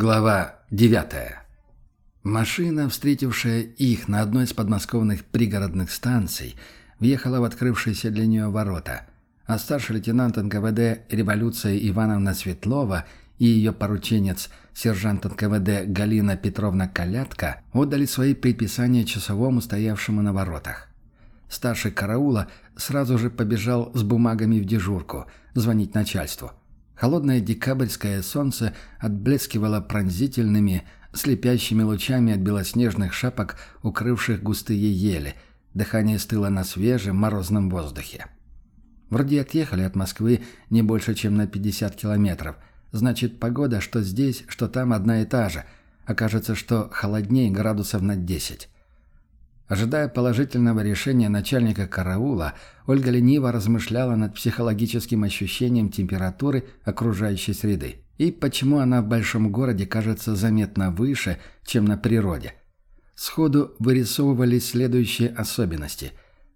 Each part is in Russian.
Глава 9. Машина, встретившая их на одной из подмосковных пригородных станций, въехала в открывшиеся для нее ворота, а старший лейтенант НКВД «Революция» Ивановна Светлова и ее порученец, сержант НКВД Галина Петровна Калятка, отдали свои предписания часовому, стоявшему на воротах. Старший караула сразу же побежал с бумагами в дежурку, звонить начальству. Холодное декабрьское солнце отблескивало пронзительными, слепящими лучами от белоснежных шапок, укрывших густые ели. Дыхание стыло на свежем, морозном воздухе. Вроде отъехали от Москвы не больше, чем на 50 километров. Значит, погода что здесь, что там одна и та же. Окажется, что холоднее градусов на 10. Ожидая положительного решения начальника караула, Ольга лениво размышляла над психологическим ощущением температуры окружающей среды и почему она в большом городе кажется заметно выше, чем на природе. Сходу вырисовывались следующие особенности.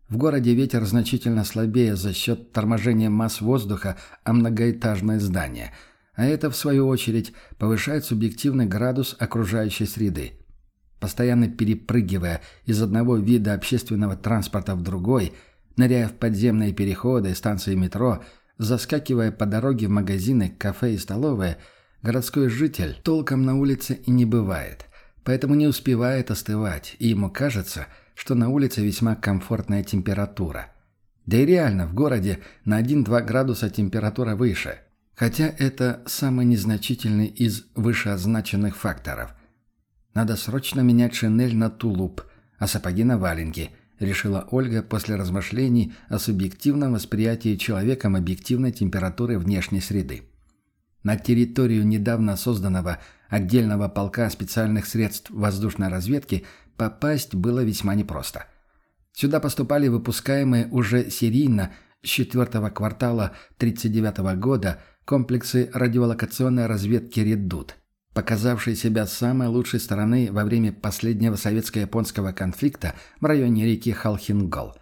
В городе ветер значительно слабее за счет торможения масс воздуха о многоэтажное здание, а это, в свою очередь, повышает субъективный градус окружающей среды – постоянно перепрыгивая из одного вида общественного транспорта в другой, ныряя в подземные переходы, станции метро, заскакивая по дороге в магазины, кафе и столовые, городской житель толком на улице и не бывает, поэтому не успевает остывать, и ему кажется, что на улице весьма комфортная температура. Да и реально, в городе на 1-2 градуса температура выше, хотя это самый незначительный из вышеозначенных факторов – надо срочно менять шинель на тулуп, а сапоги на валенки, решила Ольга после размышлений о субъективном восприятии человеком объективной температуры внешней среды. На территорию недавно созданного отдельного полка специальных средств воздушной разведки попасть было весьма непросто. Сюда поступали выпускаемые уже серийно с четвертого квартала 1939 года комплексы радиолокационной разведки «Редут», показавший себя с самой лучшей стороны во время последнего советско-японского конфликта в районе реки Халхингол.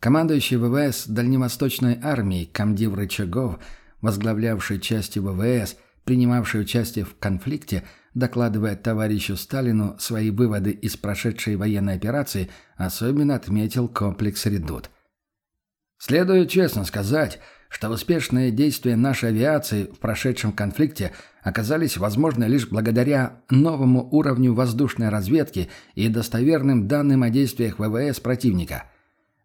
Командующий ВВС Дальневосточной армии комдив Рычагов, возглавлявший части ВВС, принимавший участие в конфликте, докладывая товарищу Сталину свои выводы из прошедшей военной операции, особенно отметил комплекс «Редут». «Следует честно сказать», что успешные действия нашей авиации в прошедшем конфликте оказались возможны лишь благодаря новому уровню воздушной разведки и достоверным данным о действиях ВВС противника.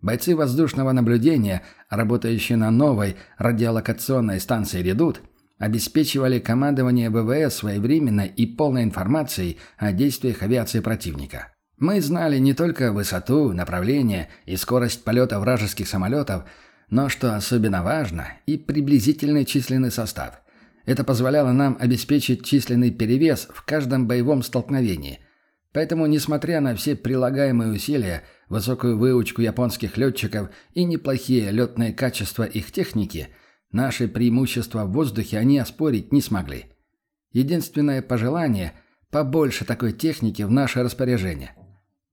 Бойцы воздушного наблюдения, работающие на новой радиолокационной станции «Редут», обеспечивали командование ВВС своевременной и полной информацией о действиях авиации противника. Мы знали не только высоту, направление и скорость полета вражеских самолетов, но, что особенно важно, и приблизительный численный состав. Это позволяло нам обеспечить численный перевес в каждом боевом столкновении. Поэтому, несмотря на все прилагаемые усилия, высокую выучку японских летчиков и неплохие летные качества их техники, наши преимущества в воздухе они оспорить не смогли. Единственное пожелание – побольше такой техники в наше распоряжение.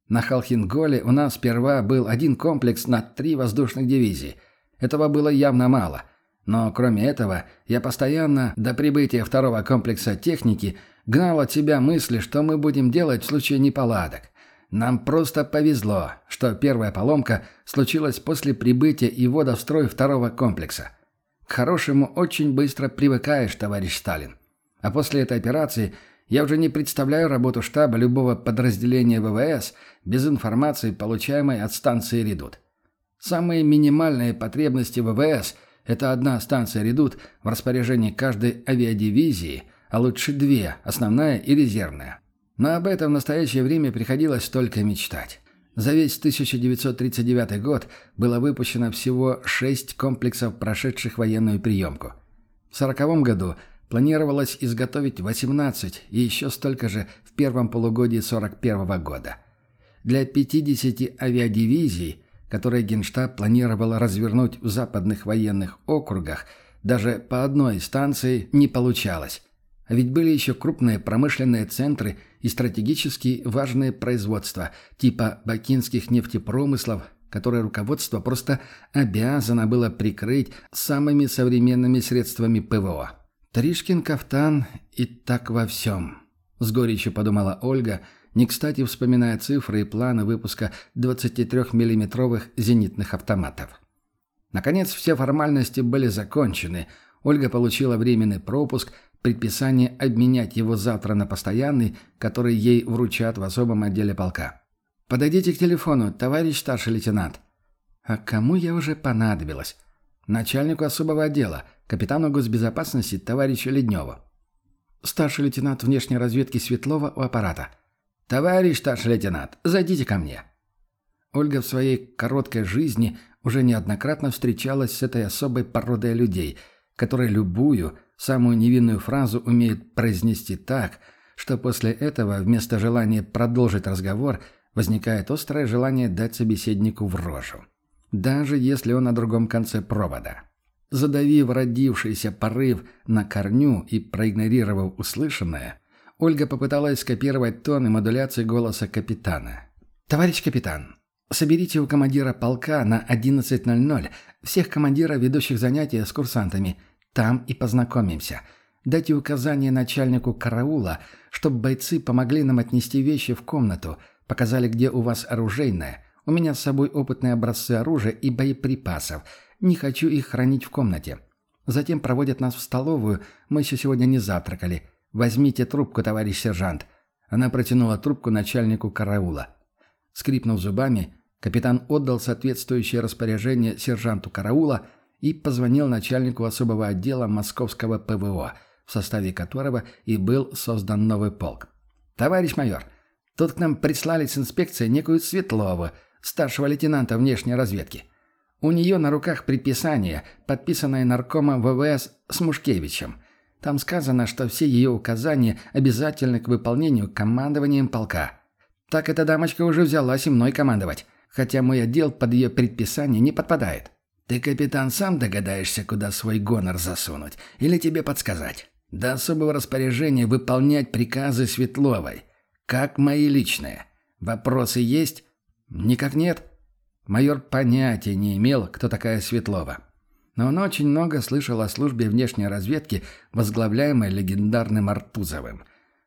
На Халхинголе у нас сперва был один комплекс на три воздушных дивизии – этого было явно мало. Но кроме этого, я постоянно, до прибытия второго комплекса техники, гнал от себя мысли, что мы будем делать в случае неполадок. Нам просто повезло, что первая поломка случилась после прибытия и ввода в строй второго комплекса. К хорошему очень быстро привыкаешь, товарищ Сталин. А после этой операции я уже не представляю работу штаба любого подразделения ВВС без информации, получаемой от станции «Редут». Самые минимальные потребности ВВС – это одна станция «Редут» в распоряжении каждой авиадивизии, а лучше две – основная и резервная. Но об этом в настоящее время приходилось только мечтать. За весь 1939 год было выпущено всего шесть комплексов, прошедших военную приемку. В 1940 году планировалось изготовить 18 и еще столько же в первом полугодии 1941 года. Для 50 авиадивизий – которые Генштаб планировал развернуть в западных военных округах, даже по одной станции не получалось. А ведь были еще крупные промышленные центры и стратегически важные производства, типа бакинских нефтепромыслов, которые руководство просто обязано было прикрыть самыми современными средствами ПВО. Тришкин кафтан и так во всем. С горечью подумала Ольга, не кстати вспоминая цифры и планы выпуска 23-миллиметровых зенитных автоматов. Наконец, все формальности были закончены. Ольга получила временный пропуск, предписание обменять его завтра на постоянный, который ей вручат в особом отделе полка. «Подойдите к телефону, товарищ старший лейтенант». «А кому я уже понадобилась?» «Начальнику особого отдела, капитану госбезопасности товарищу Ледневу». Старший лейтенант внешней разведки Светлова у аппарата. «Товарищ старший лейтенант, зайдите ко мне». Ольга в своей короткой жизни уже неоднократно встречалась с этой особой породой людей, которые любую, самую невинную фразу умеют произнести так, что после этого вместо желания продолжить разговор возникает острое желание дать собеседнику в рожу. Даже если он на другом конце провода. Задавив родившийся порыв на корню и проигнорировав услышанное, Ольга попыталась скопировать тон и модуляцию голоса капитана. «Товарищ капитан, соберите у командира полка на 11.00 всех командиров ведущих занятия с курсантами. Там и познакомимся. Дайте указание начальнику караула, чтобы бойцы помогли нам отнести вещи в комнату, показали, где у вас оружейное. У меня с собой опытные образцы оружия и боеприпасов – не хочу их хранить в комнате. Затем проводят нас в столовую. Мы еще сегодня не завтракали. Возьмите трубку, товарищ сержант». Она протянула трубку начальнику караула. Скрипнув зубами, капитан отдал соответствующее распоряжение сержанту караула и позвонил начальнику особого отдела московского ПВО, в составе которого и был создан новый полк. «Товарищ майор, тут к нам прислали с инспекции некую Светлову, старшего лейтенанта внешней разведки. У нее на руках предписание, подписанное наркомом ВВС Смушкевичем. Там сказано, что все ее указания обязательны к выполнению командованием полка. Так эта дамочка уже взялась и мной командовать, хотя мой отдел под ее предписание не подпадает. Ты, капитан, сам догадаешься, куда свой гонор засунуть, или тебе подсказать? До особого распоряжения выполнять приказы Светловой. Как мои личные. Вопросы есть? Никак нет. Майор понятия не имел, кто такая Светлова. Но он очень много слышал о службе внешней разведки, возглавляемой легендарным Артузовым.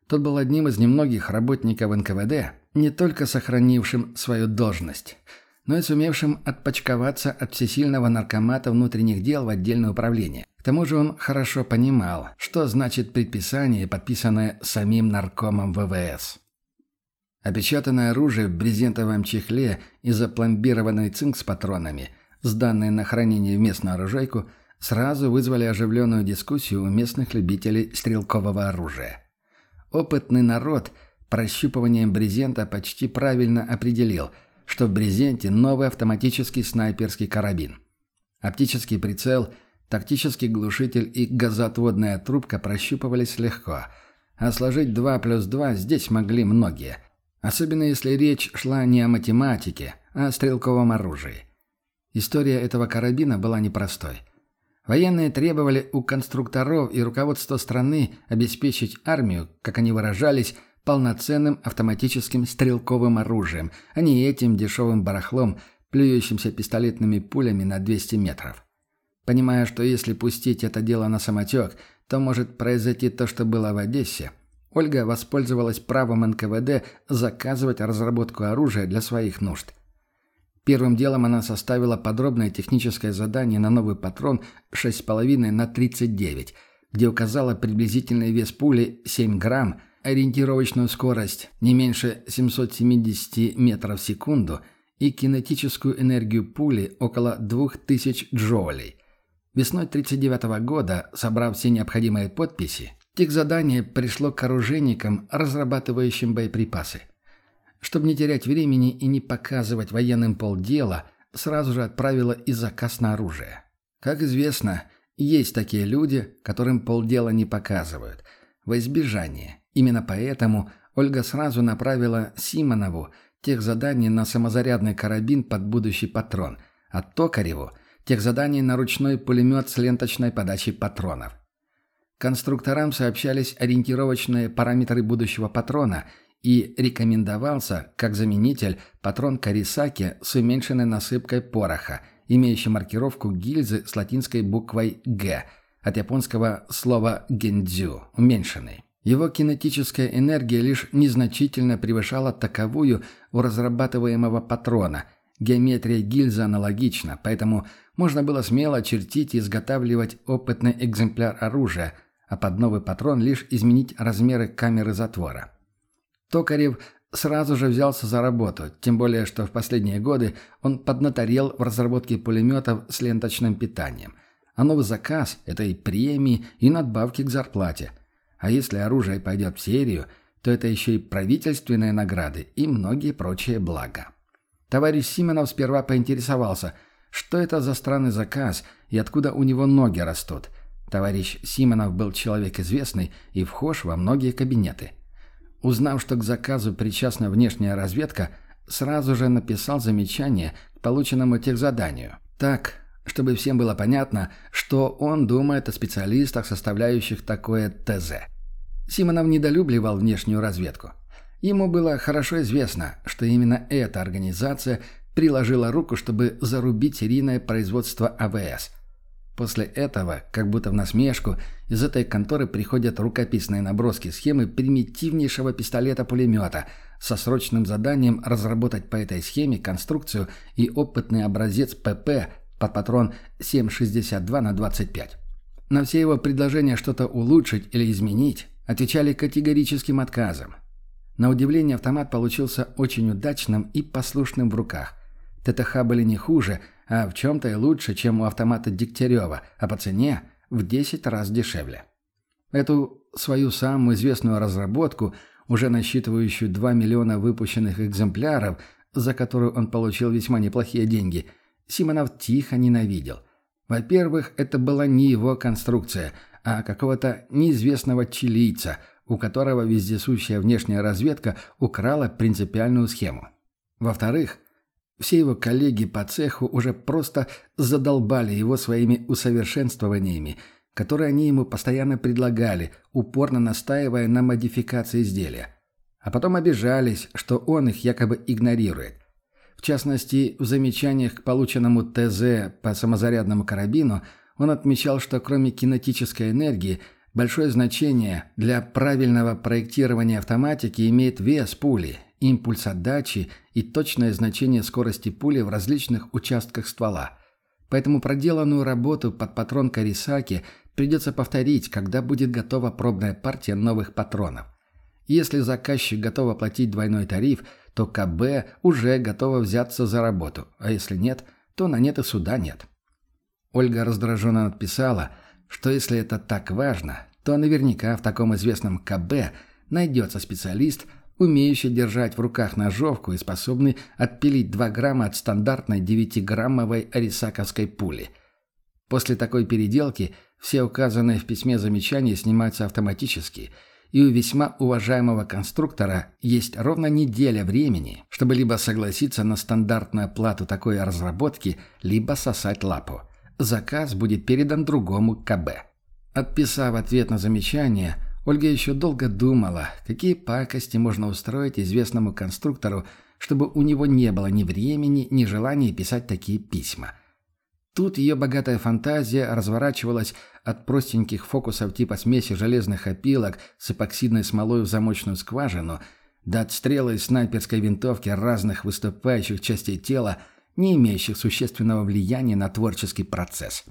Тот был одним из немногих работников НКВД, не только сохранившим свою должность, но и сумевшим отпочковаться от всесильного наркомата внутренних дел в отдельное управление. К тому же он хорошо понимал, что значит предписание, подписанное самим наркомом ВВС. Опечатанное оружие в брезентовом чехле и запломбированный цинк с патронами, сданные на хранение в местную оружейку, сразу вызвали оживленную дискуссию у местных любителей стрелкового оружия. Опытный народ прощупыванием брезента почти правильно определил, что в брезенте новый автоматический снайперский карабин. Оптический прицел, тактический глушитель и газоотводная трубка прощупывались легко, а сложить 2 плюс 2 здесь могли многие – Особенно если речь шла не о математике, а о стрелковом оружии. История этого карабина была непростой. Военные требовали у конструкторов и руководства страны обеспечить армию, как они выражались, полноценным автоматическим стрелковым оружием, а не этим дешевым барахлом, плюющимся пистолетными пулями на 200 метров. Понимая, что если пустить это дело на самотек, то может произойти то, что было в Одессе – Ольга воспользовалась правом НКВД заказывать разработку оружия для своих нужд. Первым делом она составила подробное техническое задание на новый патрон 6,5 на 39, где указала приблизительный вес пули 7 грамм, ориентировочную скорость не меньше 770 метров в секунду и кинетическую энергию пули около 2000 джоулей. Весной 1939 года, собрав все необходимые подписи, Техзадание пришло к оружейникам, разрабатывающим боеприпасы. Чтобы не терять времени и не показывать военным полдела, сразу же отправила и заказ на оружие. Как известно, есть такие люди, которым полдела не показывают. Во избежание. Именно поэтому Ольга сразу направила Симонову тех заданий на самозарядный карабин под будущий патрон, а Токареву – тех заданий на ручной пулемет с ленточной подачей патронов. Конструкторам сообщались ориентировочные параметры будущего патрона и рекомендовался, как заменитель, патрон Карисаки с уменьшенной насыпкой пороха, имеющий маркировку гильзы с латинской буквой «Г», от японского слова «гендзю» – уменьшенный. Его кинетическая энергия лишь незначительно превышала таковую у разрабатываемого патрона. Геометрия гильзы аналогична, поэтому можно было смело чертить и изготавливать опытный экземпляр оружия, а под новый патрон лишь изменить размеры камеры затвора. Токарев сразу же взялся за работу, тем более, что в последние годы он поднаторел в разработке пулеметов с ленточным питанием. А новый заказ – это и премии, и надбавки к зарплате – а если оружие пойдет в серию, то это еще и правительственные награды и многие прочие блага. Товарищ Сименов сперва поинтересовался, что это за странный заказ и откуда у него ноги растут. Товарищ Симонов был человек известный и вхож во многие кабинеты. Узнав, что к заказу причастна внешняя разведка, сразу же написал замечание к полученному техзаданию. Так, чтобы всем было понятно, что он думает о специалистах, составляющих такое ТЗ. Симонов недолюбливал внешнюю разведку. Ему было хорошо известно, что именно эта организация приложила руку, чтобы зарубить серийное производство АВС. После этого, как будто в насмешку, из этой конторы приходят рукописные наброски схемы примитивнейшего пистолета-пулемета со срочным заданием разработать по этой схеме конструкцию и опытный образец ПП под патрон 7,62 на 25. На все его предложения что-то улучшить или изменить отвечали категорическим отказом. На удивление автомат получился очень удачным и послушным в руках. ТТХ были не хуже, а в чем-то и лучше, чем у автомата Дегтярева, а по цене в 10 раз дешевле. Эту свою самую известную разработку, уже насчитывающую 2 миллиона выпущенных экземпляров, за которую он получил весьма неплохие деньги, Симонов тихо ненавидел. Во-первых, это была не его конструкция – а какого-то неизвестного чилийца, у которого вездесущая внешняя разведка украла принципиальную схему. Во-вторых, все его коллеги по цеху уже просто задолбали его своими усовершенствованиями, которые они ему постоянно предлагали, упорно настаивая на модификации изделия. А потом обижались, что он их якобы игнорирует. В частности, в замечаниях к полученному ТЗ по самозарядному карабину – он отмечал, что кроме кинетической энергии, большое значение для правильного проектирования автоматики имеет вес пули, импульс отдачи и точное значение скорости пули в различных участках ствола. Поэтому проделанную работу под патрон Карисаки придется повторить, когда будет готова пробная партия новых патронов. Если заказчик готов оплатить двойной тариф, то КБ уже готова взяться за работу, а если нет, то на нет и суда нет. Ольга раздраженно написала, что если это так важно, то наверняка в таком известном КБ найдется специалист, умеющий держать в руках ножовку и способный отпилить 2 грамма от стандартной 9-граммовой арисаковской пули. После такой переделки все указанные в письме замечания снимаются автоматически, и у весьма уважаемого конструктора есть ровно неделя времени, чтобы либо согласиться на стандартную плату такой разработки, либо сосать лапу заказ будет передан другому КБ. Отписав ответ на замечание, Ольга еще долго думала, какие пакости можно устроить известному конструктору, чтобы у него не было ни времени, ни желания писать такие письма. Тут ее богатая фантазия разворачивалась от простеньких фокусов типа смеси железных опилок с эпоксидной смолой в замочную скважину до отстрела из снайперской винтовки разных выступающих частей тела – не имеющих существенного влияния на творческий процесс.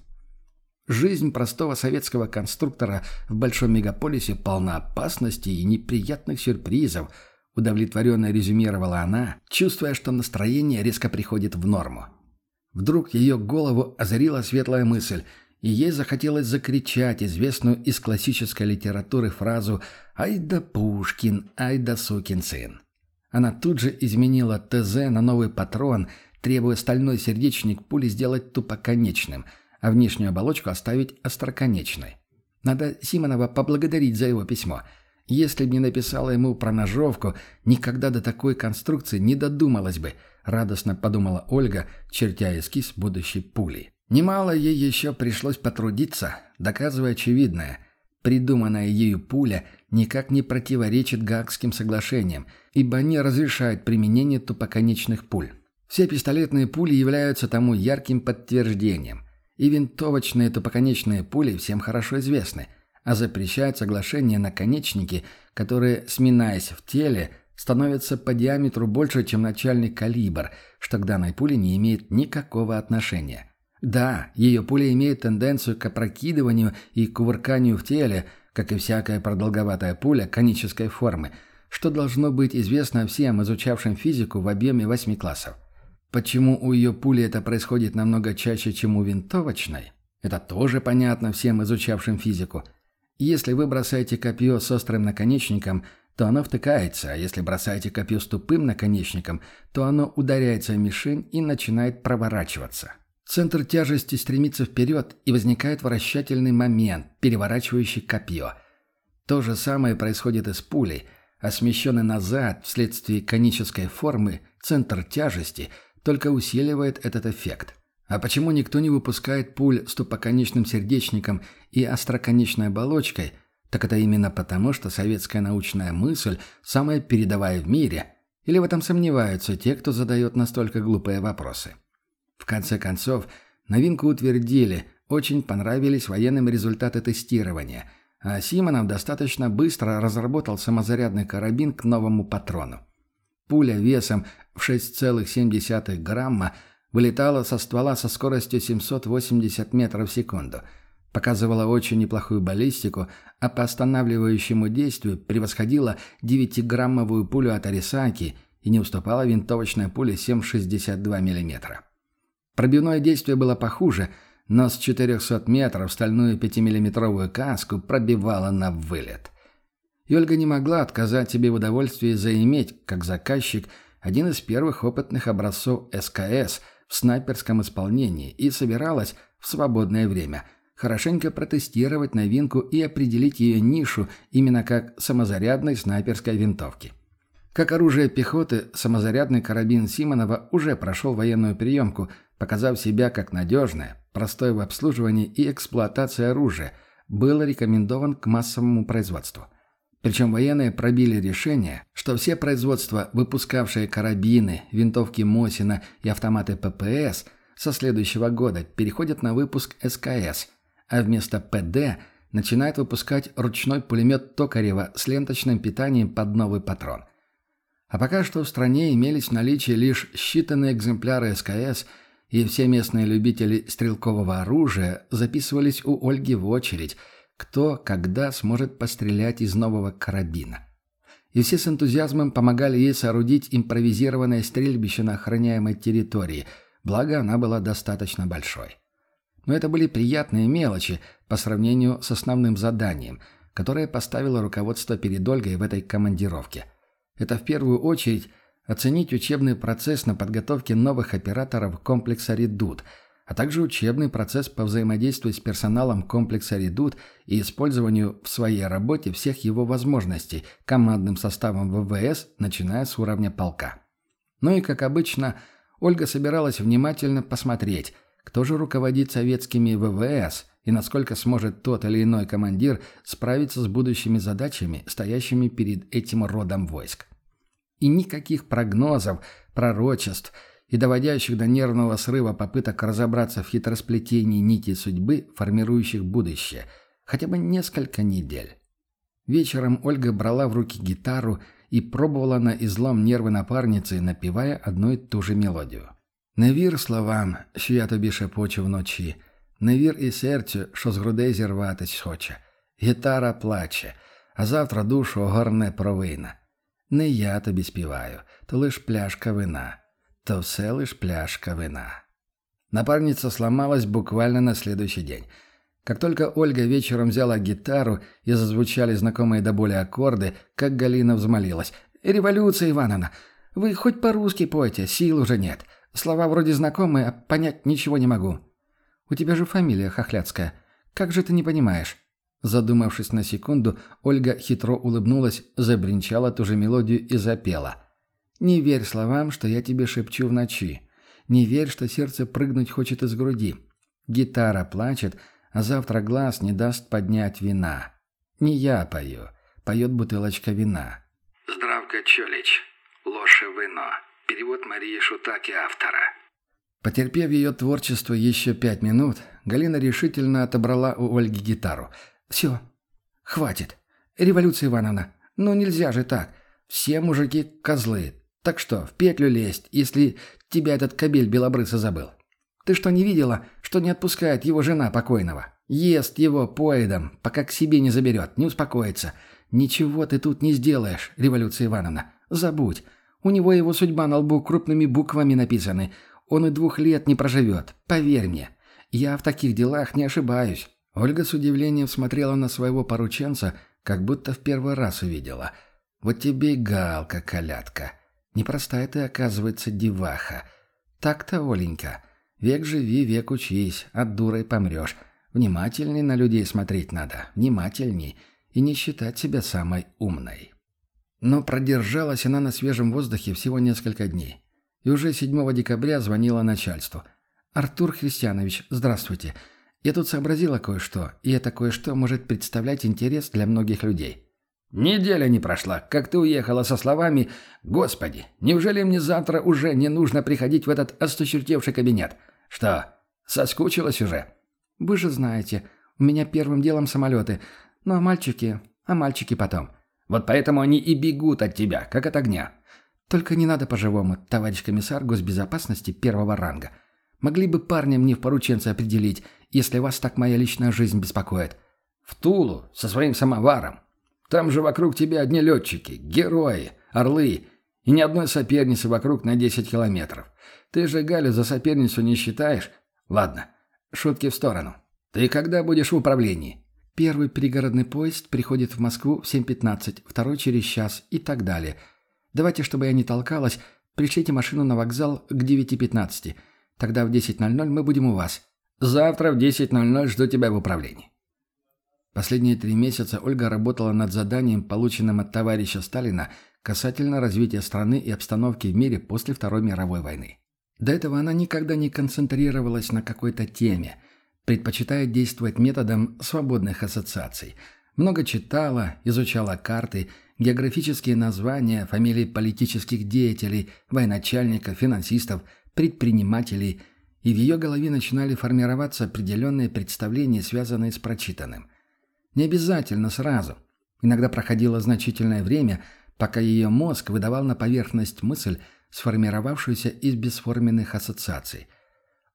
Жизнь простого советского конструктора в большом мегаполисе полна опасностей и неприятных сюрпризов, удовлетворенно резюмировала она, чувствуя, что настроение резко приходит в норму. Вдруг ее голову озарила светлая мысль, и ей захотелось закричать известную из классической литературы фразу «Ай да Пушкин, ай да сукин сын». Она тут же изменила ТЗ на новый патрон – требуя стальной сердечник пули сделать тупоконечным, а внешнюю оболочку оставить остроконечной. Надо Симонова поблагодарить за его письмо. Если бы не написала ему про ножовку, никогда до такой конструкции не додумалась бы, радостно подумала Ольга, чертя эскиз будущей пули. Немало ей еще пришлось потрудиться, доказывая очевидное. Придуманная ею пуля никак не противоречит Гаагским соглашениям, ибо не разрешает применение тупоконечных пуль. Все пистолетные пули являются тому ярким подтверждением. И винтовочные тупоконечные пули всем хорошо известны. а запрещает соглашение наконечники, которые, сминаясь в теле, становятся по диаметру больше, чем начальный калибр, что к данной пуле не имеет никакого отношения. Да, ее пуля имеет тенденцию к опрокидыванию и кувырканию в теле, как и всякая продолговатая пуля конической формы, что должно быть известно всем, изучавшим физику в объеме восьми классов. Почему у ее пули это происходит намного чаще, чем у винтовочной? Это тоже понятно всем, изучавшим физику. Если вы бросаете копье с острым наконечником, то оно втыкается, а если бросаете копье с тупым наконечником, то оно ударяется в мишень и начинает проворачиваться. Центр тяжести стремится вперед, и возникает вращательный момент, переворачивающий копье. То же самое происходит и с пулей, а смещенный назад вследствие конической формы центр тяжести только усиливает этот эффект. А почему никто не выпускает пуль с тупоконечным сердечником и остроконечной оболочкой, так это именно потому, что советская научная мысль самая передовая в мире, или в этом сомневаются те, кто задает настолько глупые вопросы. В конце концов, новинку утвердили, очень понравились военным результаты тестирования, а Симонов достаточно быстро разработал самозарядный карабин к новому патрону. Пуля весом в 6,7 грамма вылетала со ствола со скоростью 780 метров в секунду. Показывала очень неплохую баллистику, а по останавливающему действию превосходила 9-граммовую пулю от Арисаки и не уступала винтовочной пуле 7,62 мм. Пробивное действие было похуже, но с 400 метров стальную 5-миллиметровую каску пробивала на вылет. И Ольга не могла отказать себе в удовольствии заиметь, как заказчик, один из первых опытных образцов СКС в снайперском исполнении и собиралась в свободное время хорошенько протестировать новинку и определить ее нишу именно как самозарядной снайперской винтовки. Как оружие пехоты, самозарядный карабин Симонова уже прошел военную приемку – показав себя как надежное, простое в обслуживании и эксплуатации оружия, был рекомендован к массовому производству. Причем военные пробили решение, что все производства, выпускавшие карабины, винтовки Мосина и автоматы ППС, со следующего года переходят на выпуск СКС, а вместо ПД начинают выпускать ручной пулемет Токарева с ленточным питанием под новый патрон. А пока что в стране имелись в наличии лишь считанные экземпляры СКС – и все местные любители стрелкового оружия записывались у Ольги в очередь, кто когда сможет пострелять из нового карабина. И все с энтузиазмом помогали ей соорудить импровизированное стрельбище на охраняемой территории, благо она была достаточно большой. Но это были приятные мелочи по сравнению с основным заданием, которое поставило руководство перед Ольгой в этой командировке. Это в первую очередь оценить учебный процесс на подготовке новых операторов комплекса «Редут», а также учебный процесс по взаимодействию с персоналом комплекса «Редут» и использованию в своей работе всех его возможностей командным составом ВВС, начиная с уровня полка. Ну и, как обычно, Ольга собиралась внимательно посмотреть, кто же руководит советскими ВВС и насколько сможет тот или иной командир справиться с будущими задачами, стоящими перед этим родом войск. И никаких прогнозов, пророчеств и доводящих до нервного срыва попыток разобраться в хитросплетении нити судьбы, формирующих будущее, хотя бы несколько недель. Вечером Ольга брала в руки гитару и пробовала на излом нервы напарницы, напевая одну и ту же мелодию. «Не вір словам, що я тобі шепочу вночі, не вір і серцю, що з грудей зірватись хоче. Гітара плаче, а завтра душу огорне провина. Не я тобі співаю, то лиш пляшка вина, то все лиш пляшка вина. Напарница сломалась буквально на следующий день. Как только Ольга вечером взяла гитару и зазвучали знакомые до боли аккорды, как Галина взмолилась. «Революция, Ивановна! Вы хоть по-русски пойте, сил уже нет. Слова вроде знакомые, а понять ничего не могу. У тебя же фамилия Хохляцкая. Как же ты не понимаешь? Задумавшись на секунду, Ольга хитро улыбнулась, забринчала ту же мелодию и запела. «Не верь словам, что я тебе шепчу в ночи. Не верь, что сердце прыгнуть хочет из груди. Гитара плачет, а завтра глаз не даст поднять вина. Не я пою, поет бутылочка вина». «Здравка, Чолич. Лоше вино». Перевод Марии Шутаки автора. Потерпев ее творчество еще пять минут, Галина решительно отобрала у Ольги гитару – «Все, Хватит. Революция Ивановна, ну нельзя же так. Все мужики козлы. Так что, в петлю лезть, если тебя этот кобель белобрысый забыл. Ты что, не видела, что не отпускает его жена покойного? Ест его поедом, пока к себе не заберет, не успокоится. Ничего ты тут не сделаешь, Революция Ивановна. Забудь. У него его судьба на лбу крупными буквами написаны. Он и двух лет не проживет, поверь мне. Я в таких делах не ошибаюсь». Ольга с удивлением смотрела на своего порученца, как будто в первый раз увидела. «Вот тебе и галка, колядка. Непростая ты, оказывается, деваха. Так-то, Оленька, век живи, век учись, от дурой помрешь. Внимательней на людей смотреть надо, внимательней, и не считать себя самой умной». Но продержалась она на свежем воздухе всего несколько дней. И уже 7 декабря звонила начальству. «Артур Христианович, здравствуйте. Я тут сообразила кое-что, и это кое-что может представлять интерес для многих людей». «Неделя не прошла, как ты уехала со словами «Господи, неужели мне завтра уже не нужно приходить в этот осточертевший кабинет? Что, соскучилась уже?» «Вы же знаете, у меня первым делом самолеты. Ну а мальчики... А мальчики потом». Вот поэтому они и бегут от тебя, как от огня. Только не надо по-живому, товарищ комиссар госбезопасности первого ранга. Могли бы парня мне в порученце определить, если вас так моя личная жизнь беспокоит. В Тулу, со своим самоваром. Там же вокруг тебя одни летчики, герои, орлы и ни одной соперницы вокруг на 10 километров. Ты же Галю за соперницу не считаешь? Ладно, шутки в сторону. Ты когда будешь в управлении? Первый пригородный поезд приходит в Москву в 7.15, второй через час и так далее. Давайте, чтобы я не толкалась, пришлите машину на вокзал к 9.15. Тогда в 10.00 мы будем у вас. Завтра в 10.00 жду тебя в управлении. Последние три месяца Ольга работала над заданием, полученным от товарища Сталина касательно развития страны и обстановки в мире после Второй мировой войны. До этого она никогда не концентрировалась на какой-то теме – предпочитает действовать методом свободных ассоциаций. Много читала, изучала карты, географические названия, фамилии политических деятелей, военачальников, финансистов, предпринимателей, и в ее голове начинали формироваться определенные представления, связанные с прочитанным. Не обязательно сразу. Иногда проходило значительное время, пока ее мозг выдавал на поверхность мысль, сформировавшуюся из бесформенных ассоциаций.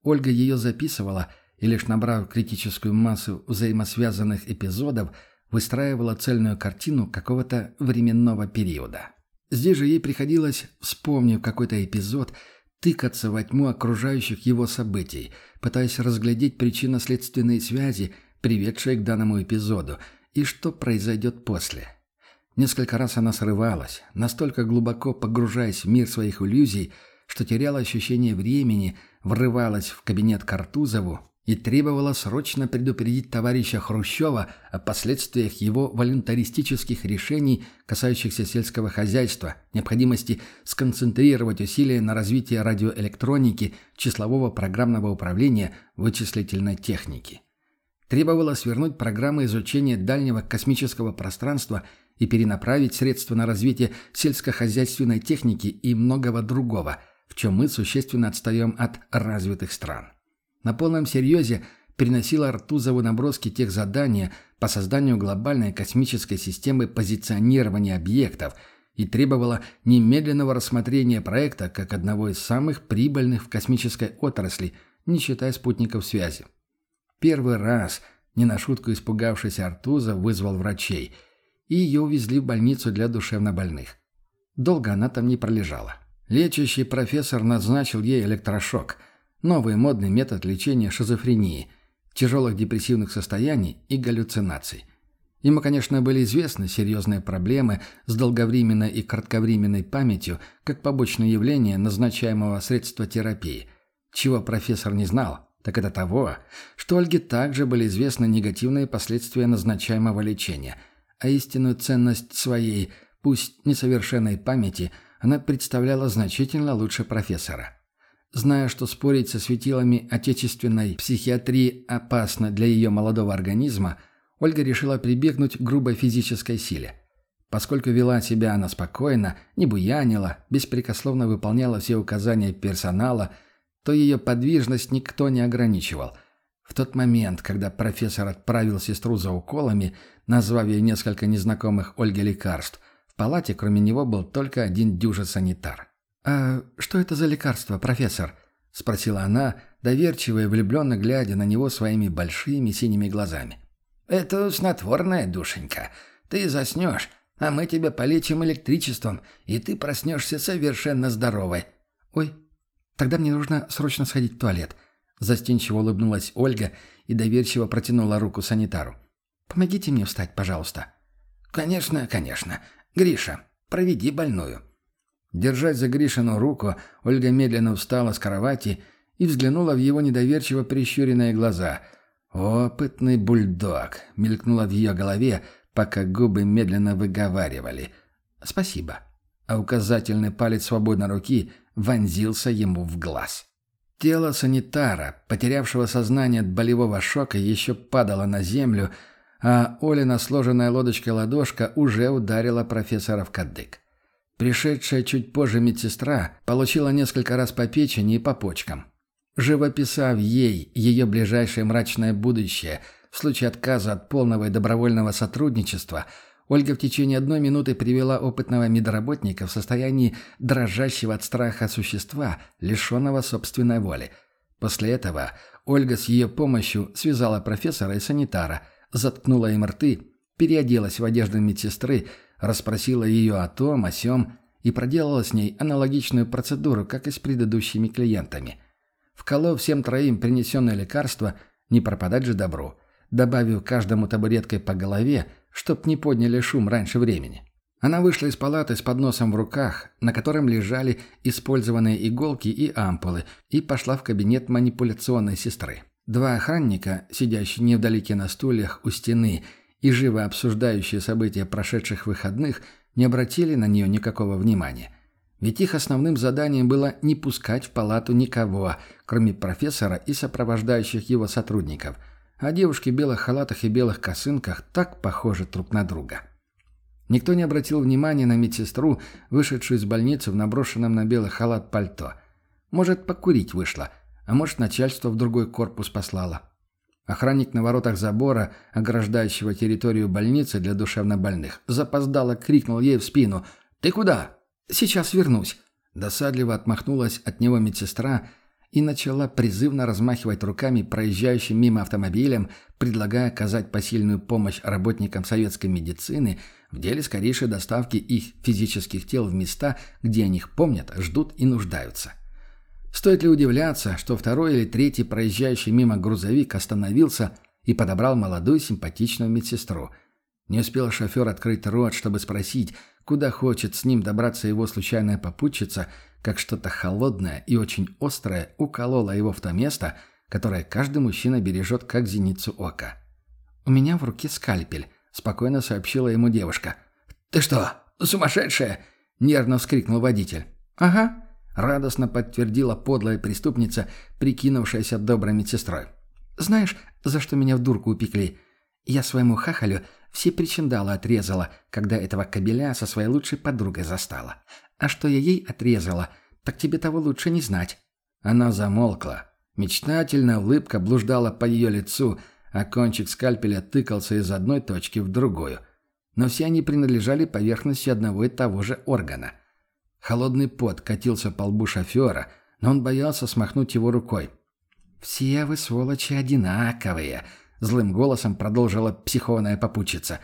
Ольга ее записывала – и лишь набрав критическую массу взаимосвязанных эпизодов, выстраивала цельную картину какого-то временного периода. Здесь же ей приходилось, вспомнив какой-то эпизод, тыкаться во тьму окружающих его событий, пытаясь разглядеть причинно-следственные связи, приведшие к данному эпизоду, и что произойдет после. Несколько раз она срывалась, настолько глубоко погружаясь в мир своих иллюзий, что теряла ощущение времени, врывалась в кабинет Картузову, и требовала срочно предупредить товарища Хрущева о последствиях его волюнтаристических решений, касающихся сельского хозяйства, необходимости сконцентрировать усилия на развитии радиоэлектроники, числового программного управления, вычислительной техники. Требовала свернуть программы изучения дальнего космического пространства и перенаправить средства на развитие сельскохозяйственной техники и многого другого, в чем мы существенно отстаем от развитых стран на полном серьезе переносила Артузову наброски тех задания по созданию глобальной космической системы позиционирования объектов и требовала немедленного рассмотрения проекта как одного из самых прибыльных в космической отрасли, не считая спутников связи. Первый раз, не на шутку испугавшийся Артузов, вызвал врачей, и ее увезли в больницу для душевнобольных. Долго она там не пролежала. Лечащий профессор назначил ей электрошок – Новый модный метод лечения шизофрении, тяжелых депрессивных состояний и галлюцинаций. Ему, конечно, были известны серьезные проблемы с долговременной и кратковременной памятью как побочное явление назначаемого средства терапии. Чего профессор не знал, так это того, что Ольге также были известны негативные последствия назначаемого лечения, а истинную ценность своей, пусть несовершенной памяти, она представляла значительно лучше профессора. Зная, что спорить со светилами отечественной психиатрии опасно для ее молодого организма, Ольга решила прибегнуть к грубой физической силе. Поскольку вела себя она спокойно, не буянила, беспрекословно выполняла все указания персонала, то ее подвижность никто не ограничивал. В тот момент, когда профессор отправил сестру за уколами, назвав ей несколько незнакомых Ольге лекарств. В палате кроме него был только один дюжа-санитар. «А что это за лекарство, профессор?» — спросила она, доверчиво и влюбленно глядя на него своими большими синими глазами. «Это снотворная, душенька. Ты заснешь, а мы тебя полечим электричеством, и ты проснешься совершенно здоровой». «Ой, тогда мне нужно срочно сходить в туалет», — застенчиво улыбнулась Ольга и доверчиво протянула руку санитару. «Помогите мне встать, пожалуйста». «Конечно, конечно. Гриша, проведи больную». Держась за Гришину руку, Ольга медленно встала с кровати и взглянула в его недоверчиво прищуренные глаза. «Опытный бульдог!» — мелькнуло в ее голове, пока губы медленно выговаривали. «Спасибо». А указательный палец свободной руки вонзился ему в глаз. Тело санитара, потерявшего сознание от болевого шока, еще падало на землю, а Олина сложенная лодочкой ладошка уже ударила профессора в кадык. Пришедшая чуть позже медсестра получила несколько раз по печени и по почкам. Живописав ей ее ближайшее мрачное будущее в случае отказа от полного и добровольного сотрудничества, Ольга в течение одной минуты привела опытного медработника в состоянии дрожащего от страха существа, лишенного собственной воли. После этого Ольга с ее помощью связала профессора и санитара, заткнула им рты, переоделась в одежду медсестры, расспросила ее о том, о сём и проделала с ней аналогичную процедуру, как и с предыдущими клиентами. Вколов всем троим принесенное лекарство, не пропадать же добру, добавив каждому табуреткой по голове, чтоб не подняли шум раньше времени. Она вышла из палаты с подносом в руках, на котором лежали использованные иголки и ампулы, и пошла в кабинет манипуляционной сестры. Два охранника, сидящие невдалеке на стульях у стены и живо обсуждающие события прошедших выходных, не обратили на нее никакого внимания. Ведь их основным заданием было не пускать в палату никого, кроме профессора и сопровождающих его сотрудников, а девушки в белых халатах и белых косынках так похожи друг на друга. Никто не обратил внимания на медсестру, вышедшую из больницы в наброшенном на белый халат пальто. Может, покурить вышла, а может, начальство в другой корпус послало. Охранник на воротах забора, ограждающего территорию больницы для душевнобольных, запоздало крикнул ей в спину «Ты куда?» «Сейчас вернусь». Досадливо отмахнулась от него медсестра и начала призывно размахивать руками проезжающим мимо автомобилем, предлагая оказать посильную помощь работникам советской медицины в деле скорейшей доставки их физических тел в места, где о них помнят, ждут и нуждаются. Стоит ли удивляться, что второй или третий проезжающий мимо грузовик остановился и подобрал молодую симпатичную медсестру. Не успел шофер открыть рот, чтобы спросить, куда хочет с ним добраться его случайная попутчица, как что-то холодное и очень острое укололо его в то место, которое каждый мужчина бережет как зеницу ока. «У меня в руке скальпель», — спокойно сообщила ему девушка. «Ты что, сумасшедшая?» — нервно вскрикнул водитель. «Ага», радостно подтвердила подлая преступница, прикинувшаяся доброй медсестрой. «Знаешь, за что меня в дурку упекли? Я своему хахалю все причиндалы отрезала, когда этого кобеля со своей лучшей подругой застала. А что я ей отрезала, так тебе того лучше не знать». Она замолкла. Мечтательная улыбка блуждала по ее лицу, а кончик скальпеля тыкался из одной точки в другую. Но все они принадлежали поверхности одного и того же органа – Холодный пот катился по лбу шофера, но он боялся смахнуть его рукой. «Все вы, сволочи, одинаковые», — злым голосом продолжила психованная попутчица.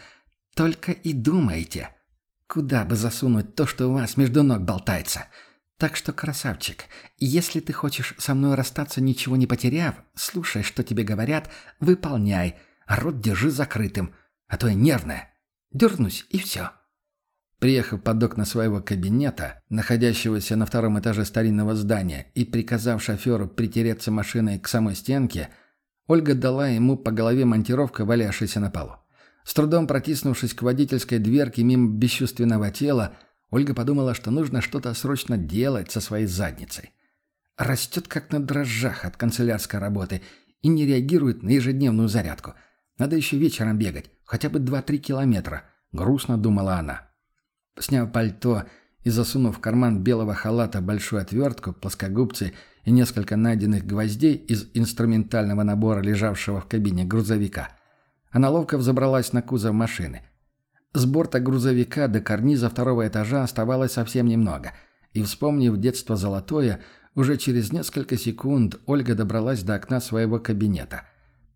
«Только и думайте, куда бы засунуть то, что у вас между ног болтается. Так что, красавчик, если ты хочешь со мной расстаться, ничего не потеряв, слушай, что тебе говорят, выполняй, а рот держи закрытым, а то я нервная. Дернусь, и все». Приехав под окна своего кабинета, находящегося на втором этаже старинного здания, и приказав шоферу притереться машиной к самой стенке, Ольга дала ему по голове монтировка, валявшейся на полу. С трудом протиснувшись к водительской дверке мимо бесчувственного тела, Ольга подумала, что нужно что-то срочно делать со своей задницей. Растет как на дрожжах от канцелярской работы и не реагирует на ежедневную зарядку. Надо еще вечером бегать, хотя бы 2-3 километра, грустно думала она. Сняв пальто и засунув в карман белого халата большую отвертку, плоскогубцы и несколько найденных гвоздей из инструментального набора, лежавшего в кабине грузовика, Она ловко взобралась на кузов машины. С борта грузовика до карниза второго этажа оставалось совсем немного. И, вспомнив детство золотое, уже через несколько секунд Ольга добралась до окна своего кабинета.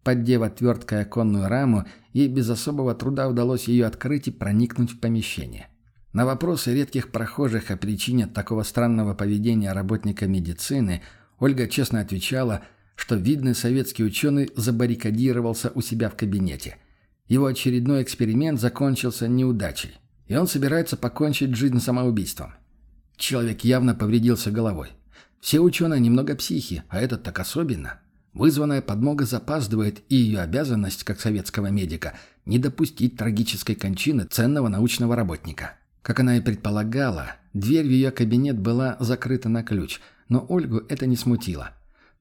Поддев отверткой оконную раму, ей без особого труда удалось ее открыть и проникнуть в помещение. На вопросы редких прохожих о причине такого странного поведения работника медицины Ольга честно отвечала, что видный советский ученый забаррикадировался у себя в кабинете. Его очередной эксперимент закончился неудачей, и он собирается покончить жизнь самоубийством. Человек явно повредился головой. Все ученые немного психи, а этот так особенно. Вызванная подмога запаздывает, и ее обязанность, как советского медика, не допустить трагической кончины ценного научного работника. Как она и предполагала, дверь в ее кабинет была закрыта на ключ, но Ольгу это не смутило.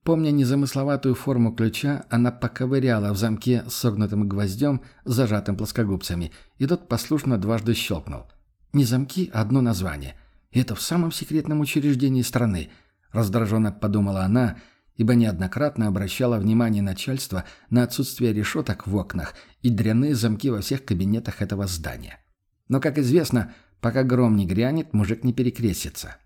Помня незамысловатую форму ключа, она поковыряла в замке согнутым гвоздем, зажатым плоскогубцами, и тот послушно дважды щелкнул. Не замки, а одно название. И это в самом секретном учреждении страны, раздраженно подумала она, ибо неоднократно обращала внимание начальства на отсутствие решеток в окнах и дряные замки во всех кабинетах этого здания. Но, как известно, Пока гром не грянет, мужик не перекрестится.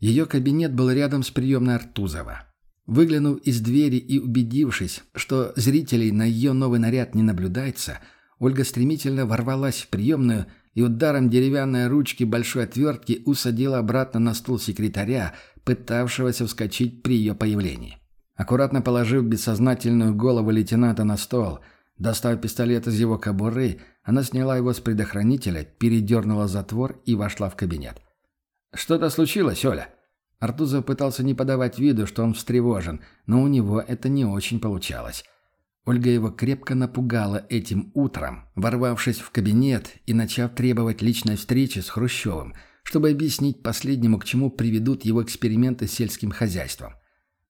Ее кабинет был рядом с приемной Артузова. Выглянув из двери и убедившись, что зрителей на ее новый наряд не наблюдается, Ольга стремительно ворвалась в приемную и ударом деревянной ручки большой отвертки усадила обратно на стул секретаря, пытавшегося вскочить при ее появлении. Аккуратно положив бессознательную голову лейтенанта на стол – Достав пистолет из его кобуры, она сняла его с предохранителя, передернула затвор и вошла в кабинет. «Что-то случилось, Оля?» Артузов пытался не подавать виду, что он встревожен, но у него это не очень получалось. Ольга его крепко напугала этим утром, ворвавшись в кабинет и начав требовать личной встречи с Хрущевым, чтобы объяснить последнему, к чему приведут его эксперименты с сельским хозяйством.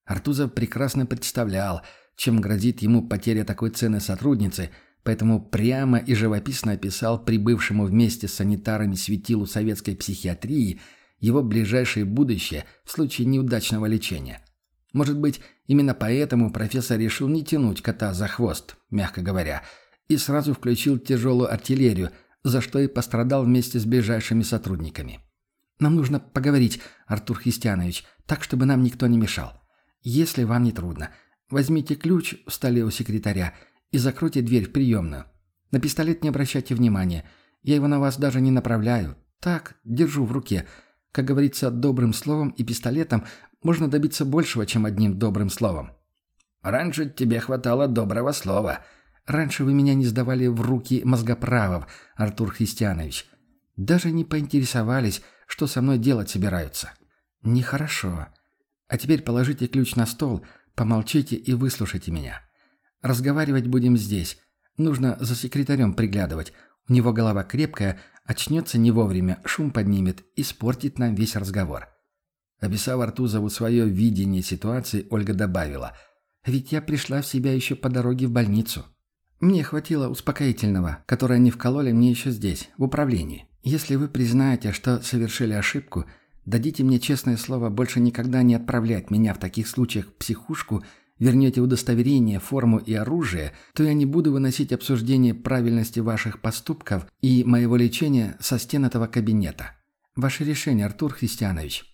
Артузов прекрасно представлял, чем грозит ему потеря такой ценной сотрудницы, поэтому прямо и живописно описал прибывшему вместе с санитарами светилу советской психиатрии его ближайшее будущее в случае неудачного лечения. Может быть, именно поэтому профессор решил не тянуть кота за хвост, мягко говоря, и сразу включил тяжелую артиллерию, за что и пострадал вместе с ближайшими сотрудниками. «Нам нужно поговорить, Артур Христианович, так, чтобы нам никто не мешал. Если вам не трудно. Возьмите ключ в столе у секретаря и закройте дверь в приемную. На пистолет не обращайте внимания. Я его на вас даже не направляю. Так, держу в руке. Как говорится, добрым словом и пистолетом можно добиться большего, чем одним добрым словом. Раньше тебе хватало доброго слова. Раньше вы меня не сдавали в руки мозгоправов, Артур Христианович. Даже не поинтересовались, что со мной делать собираются. Нехорошо. А теперь положите ключ на стол – Помолчите и выслушайте меня. Разговаривать будем здесь. Нужно за секретарем приглядывать. У него голова крепкая, очнется не вовремя, шум поднимет, испортит нам весь разговор». Описав Артузову свое видение ситуации, Ольга добавила. «Ведь я пришла в себя еще по дороге в больницу. Мне хватило успокоительного, которое они вкололи мне еще здесь, в управлении. Если вы признаете, что совершили ошибку, Дадите мне честное слово больше никогда не отправлять меня в таких случаях в психушку, вернете удостоверение, форму и оружие, то я не буду выносить обсуждение правильности ваших поступков и моего лечения со стен этого кабинета. Ваше решение, Артур Христианович».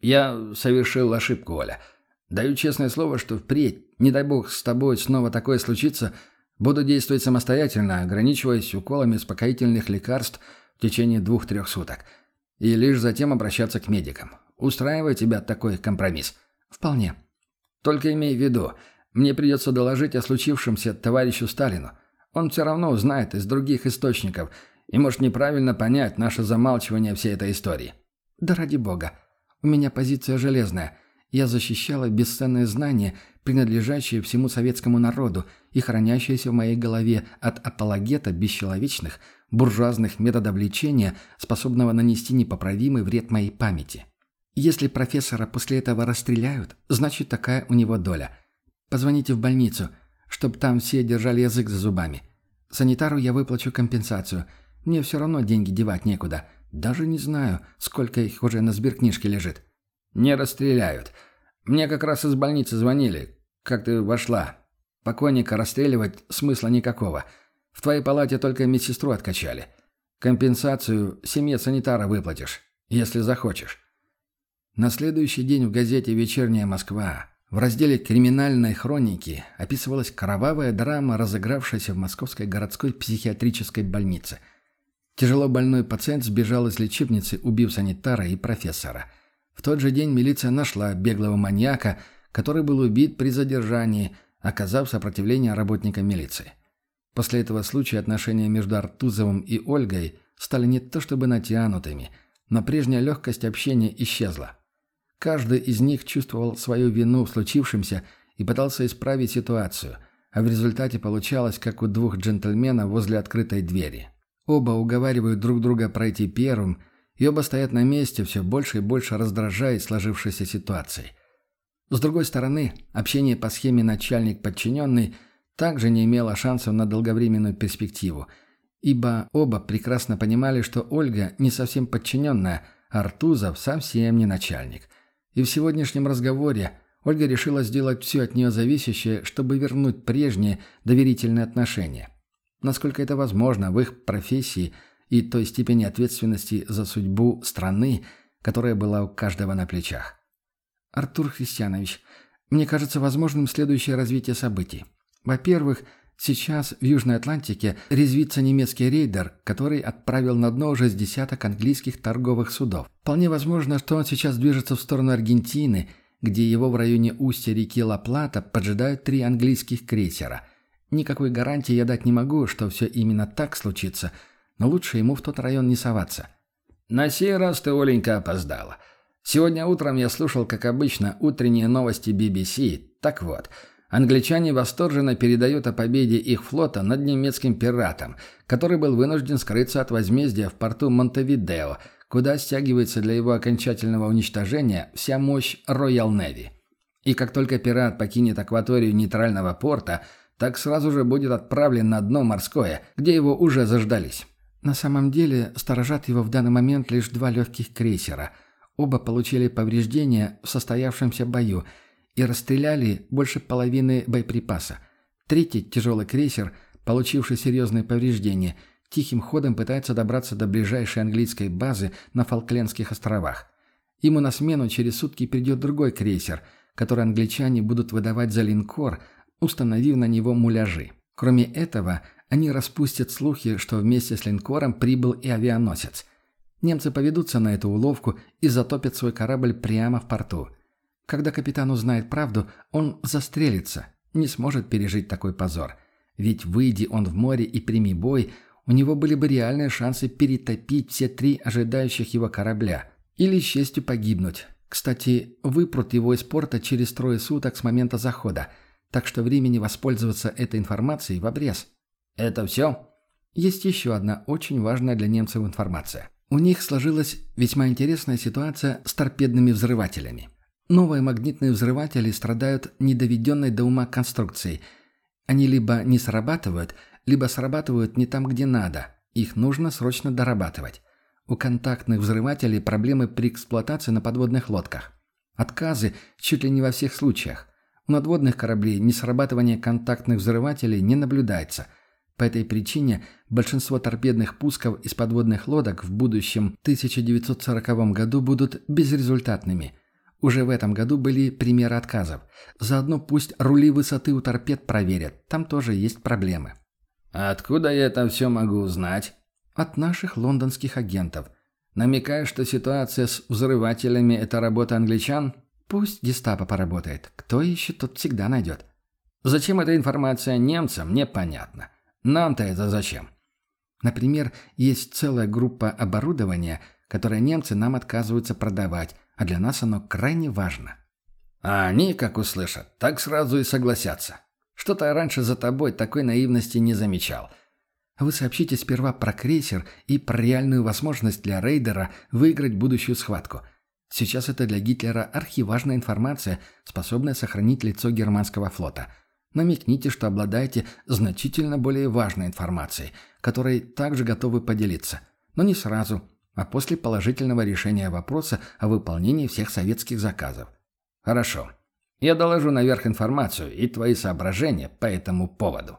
«Я совершил ошибку, Оля. Даю честное слово, что впредь, не дай бог с тобой снова такое случится, буду действовать самостоятельно, ограничиваясь уколами успокоительных лекарств в течение двух-трех суток». И лишь затем обращаться к медикам. Устраивает тебя такой компромисс? Вполне. Только имей в виду, мне придется доложить о случившемся товарищу Сталину. Он все равно узнает из других источников и может неправильно понять наше замалчивание всей этой истории. Да ради бога. У меня позиция железная. Я защищала бесценные знания, принадлежащие всему советскому народу и хранящиеся в моей голове от апологета бесчеловечных – буржуазных методов лечения, способного нанести непоправимый вред моей памяти. Если профессора после этого расстреляют, значит такая у него доля. Позвоните в больницу, чтобы там все держали язык за зубами. Санитару я выплачу компенсацию. Мне все равно деньги девать некуда. Даже не знаю, сколько их уже на сберкнижке лежит. Не расстреляют. Мне как раз из больницы звонили. Как ты вошла? Покойника расстреливать смысла никакого. В твоей палате только медсестру откачали. Компенсацию семье санитара выплатишь, если захочешь. На следующий день в газете «Вечерняя Москва» в разделе «Криминальной хроники» описывалась кровавая драма, разыгравшаяся в Московской городской психиатрической больнице. Тяжело больной пациент сбежал из лечебницы, убив санитара и профессора. В тот же день милиция нашла беглого маньяка, который был убит при задержании, оказав сопротивление работникам милиции. После этого случая отношения между Артузовым и Ольгой стали не то чтобы натянутыми, но прежняя легкость общения исчезла. Каждый из них чувствовал свою вину в случившемся и пытался исправить ситуацию, а в результате получалось, как у двух джентльменов возле открытой двери. Оба уговаривают друг друга пройти первым, и оба стоят на месте, все больше и больше раздражаясь сложившейся ситуацией. С другой стороны, общение по схеме начальник-подчиненный также не имело шансов на долговременную перспективу, ибо оба прекрасно понимали, что Ольга не совсем подчиненная, а Артузов совсем не начальник – и в сегодняшнем разговоре Ольга решила сделать все от нее зависящее, чтобы вернуть прежние доверительные отношения. Насколько это возможно в их профессии и той степени ответственности за судьбу страны, которая была у каждого на плечах. Артур Христианович, мне кажется возможным следующее развитие событий. Во-первых, Сейчас в Южной Атлантике резвится немецкий рейдер, который отправил на дно уже с десяток английских торговых судов. Вполне возможно, что он сейчас движется в сторону Аргентины, где его в районе устья реки Ла-Плата поджидают три английских крейсера. Никакой гарантии я дать не могу, что все именно так случится, но лучше ему в тот район не соваться. На сей раз ты, Оленька, опоздала. Сегодня утром я слушал, как обычно, утренние новости BBC. Так вот... Англичане восторженно передают о победе их флота над немецким пиратом, который был вынужден скрыться от возмездия в порту Монтевидео, куда стягивается для его окончательного уничтожения вся мощь Royal Navy. И как только пират покинет акваторию нейтрального порта, так сразу же будет отправлен на дно морское, где его уже заждались. На самом деле, сторожат его в данный момент лишь два легких крейсера. Оба получили повреждения в состоявшемся бою – и расстреляли больше половины боеприпаса. Третий тяжелый крейсер, получивший серьезные повреждения, тихим ходом пытается добраться до ближайшей английской базы на Фолклендских островах. Ему на смену через сутки придет другой крейсер, который англичане будут выдавать за линкор, установив на него муляжи. Кроме этого, они распустят слухи, что вместе с линкором прибыл и авианосец. Немцы поведутся на эту уловку и затопят свой корабль прямо в порту. Когда капитан узнает правду, он застрелится, не сможет пережить такой позор. Ведь выйди он в море и прими бой, у него были бы реальные шансы перетопить все три ожидающих его корабля. Или с честью погибнуть. Кстати, выпрут его из порта через трое суток с момента захода. Так что времени воспользоваться этой информацией в обрез. Это все? Есть еще одна очень важная для немцев информация. У них сложилась весьма интересная ситуация с торпедными взрывателями. Новые магнитные взрыватели страдают недоведенной до ума конструкцией. Они либо не срабатывают, либо срабатывают не там, где надо. Их нужно срочно дорабатывать. У контактных взрывателей проблемы при эксплуатации на подводных лодках. Отказы чуть ли не во всех случаях. У надводных кораблей несрабатывание контактных взрывателей не наблюдается. По этой причине большинство торпедных пусков из подводных лодок в будущем 1940 году будут безрезультатными – уже в этом году были примеры отказов. Заодно пусть рули высоты у торпед проверят. Там тоже есть проблемы. А откуда я это все могу узнать? От наших лондонских агентов. Намекаешь, что ситуация с взрывателями – это работа англичан? Пусть гестапо поработает. Кто ищет, тот всегда найдет. Зачем эта информация немцам, непонятно. Нам-то это зачем? Например, есть целая группа оборудования, которое немцы нам отказываются продавать, а для нас оно крайне важно. А они, как услышат, так сразу и согласятся. Что-то раньше за тобой такой наивности не замечал. Вы сообщите сперва про крейсер и про реальную возможность для рейдера выиграть будущую схватку. Сейчас это для Гитлера архиважная информация, способная сохранить лицо германского флота. Намекните, что обладаете значительно более важной информацией, которой также готовы поделиться. Но не сразу – а после положительного решения вопроса о выполнении всех советских заказов. Хорошо. Я доложу наверх информацию и твои соображения по этому поводу.